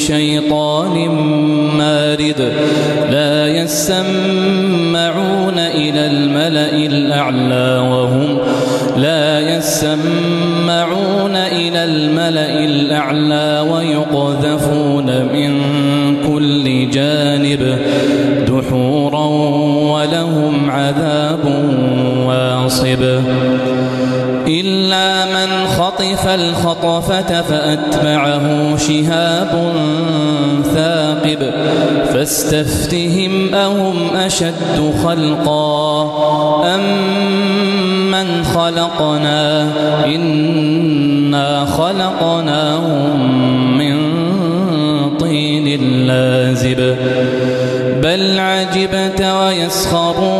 شيطان مارد لا يسمعون إلى الملأ الأعلى وهم لا يسمعون إلى الملأ الأعلى ويقذفون من كل جانب دحورا ولهم عذاب واصب. خطف الْخَطْفَةَ فَأَتْبَعَهُ شِهَابٌ ثَاقِبٌ فَاسْتَفْتِهِمْ أَهُمْ أَشَدُّ خَلْقًا أَمْ مَنْ خَلَقْنَا؟ إِنَّا خَلَقْنَاهُمْ مِنْ طِينٍ لَازِبٍ. بَلْ عَجِبْتَ وَيَسْخَرُونَ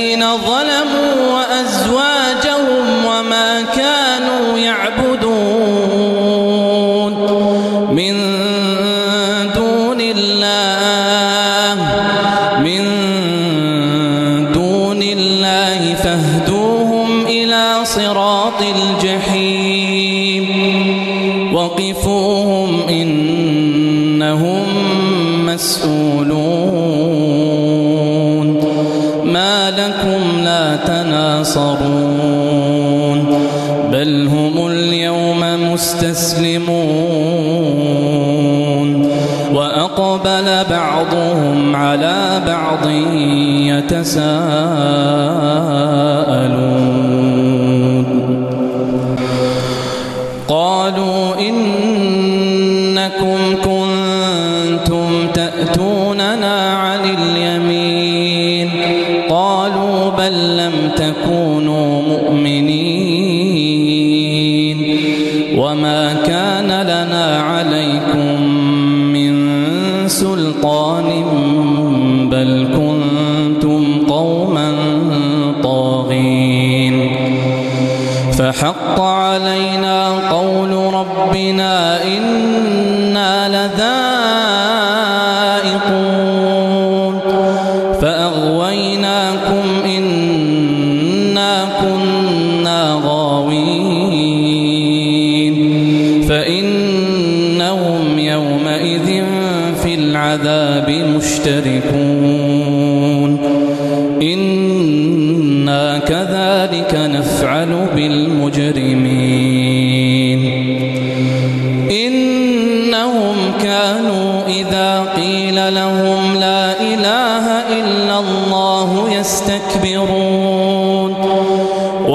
الذين ظلموا وأزواجهم أقبل بعضهم على بعض يتساءلون. ربنا إن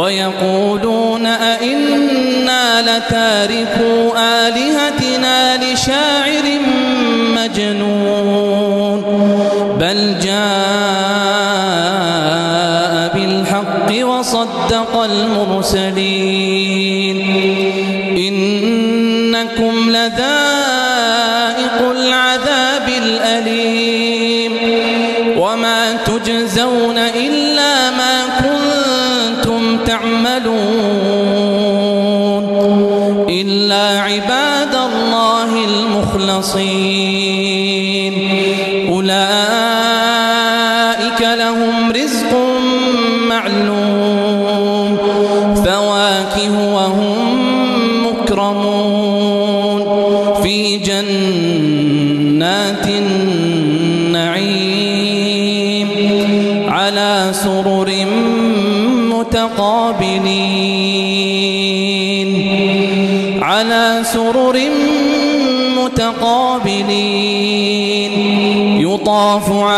ويقولون أئنا لتاركوا آلهتنا لشاعر مجنون بل جاء بالحق وصدق المرسلين نصير أولئك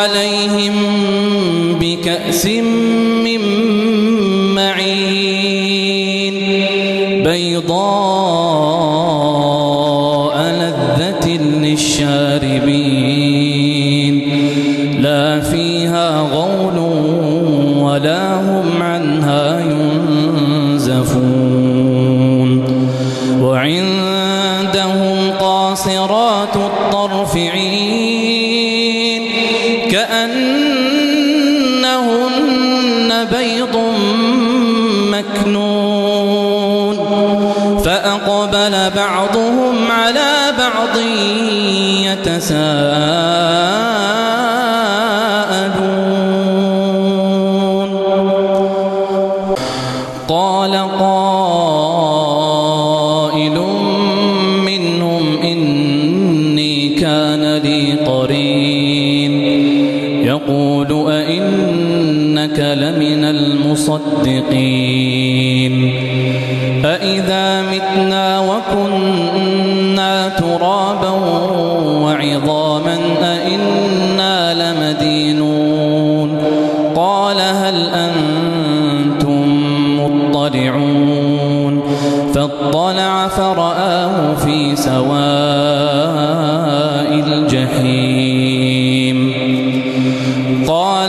عليهم بكأس من قال قائل منهم إني كان لي قرين. يقول أئنك لمن المصدقين.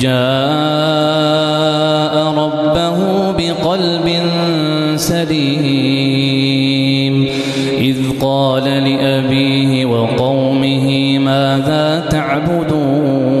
جاء ربه بقلب سليم. إذ قال لأبيه وقومه ماذا تعبدون؟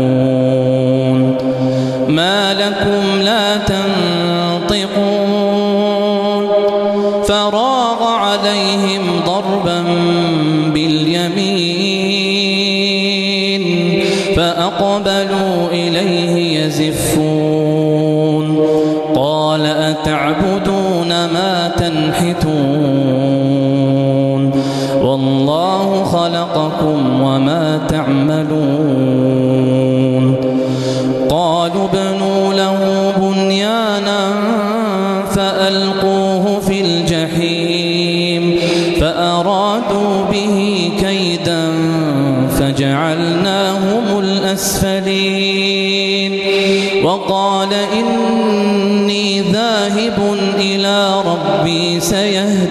وما تعملون. قالوا ابنوا له بنيانا فألقوه في الجحيم فأرادوا به كيدا فجعلناهم الأسفلين. وقال إني ذاهب إلى ربي سيهدي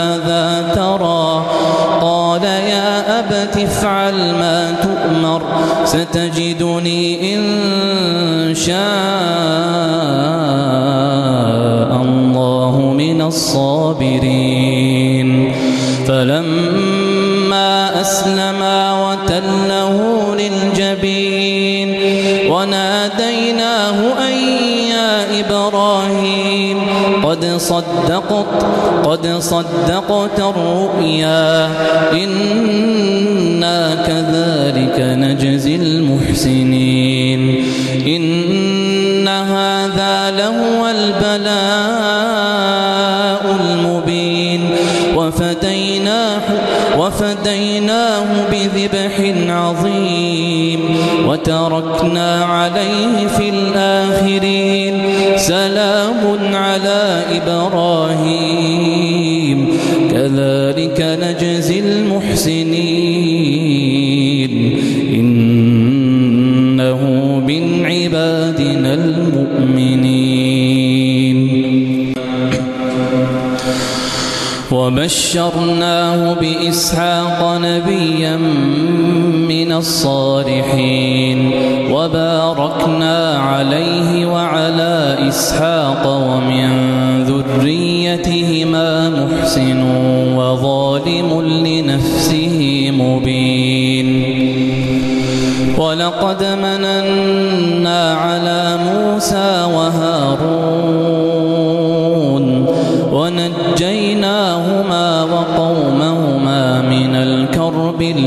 ستجدني إن شاء الله من الصابرين فلما أسلما وتله للجبين وناديناه أن يا إبراهيم قد صدقت قد صدقت الرؤيا إنا كذلك إن هذا لهو البلاء المبين وفديناه, وفديناه بذبح عظيم وتركنا عليه في الآخرين سلام على إبراهيم. كذلك نجزي المحسنين وبشرناه بإسحاق نبيا من الصالحين وباركنا عليه وعلى إسحاق ومن ذريتهما محسنون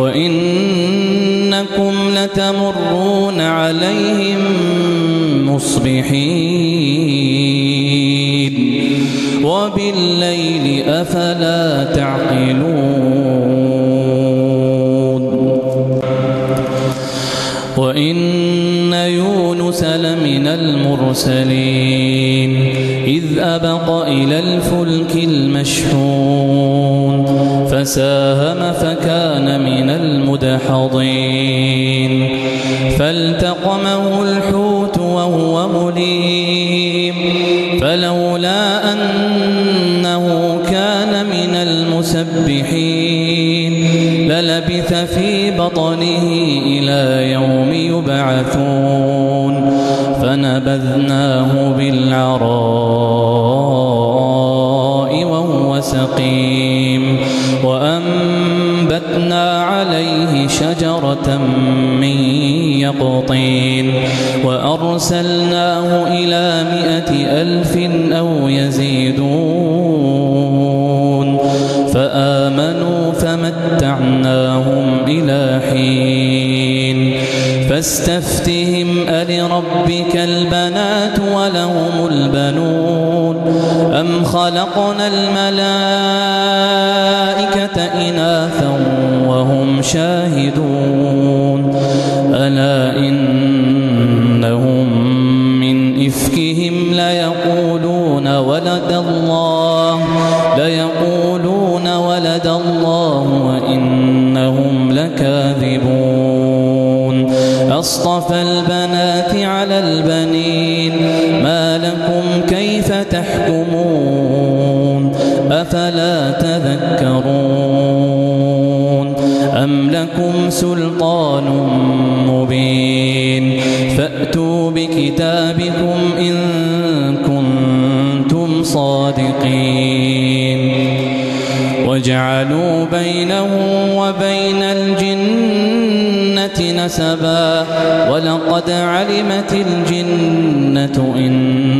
وإنكم لتمرون عليهم مصبحين وبالليل أفلا تعقلون وإن يونس لمن المرسلين إذ أبق إلى الفلك المشحون فساهم فكان من المدحضين فالتقمه الحب من يقطين وأرسلناه إلى مئة ألف أو يزيدون فآمنوا فمتعناهم إلى حين فاستفتي ربك البنات ولهم البنون. أم خلقنا الملائكة إناثا وهم شاهدون. ألا إنهم من إفكهم ليقولون ولد الله. ليقولون ولد الله وإنهم لكاذبون. أصطفى البنات أم لكم سلطان مبين فأتوا بكتابكم إن كنتم صادقين وجعلوا بينه وبين الجنة نسبا ولقد علمت الجنة إن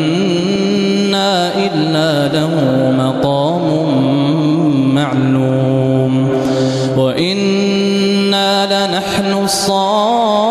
إلا له مقام معلوم وإنا لنحن الصالحون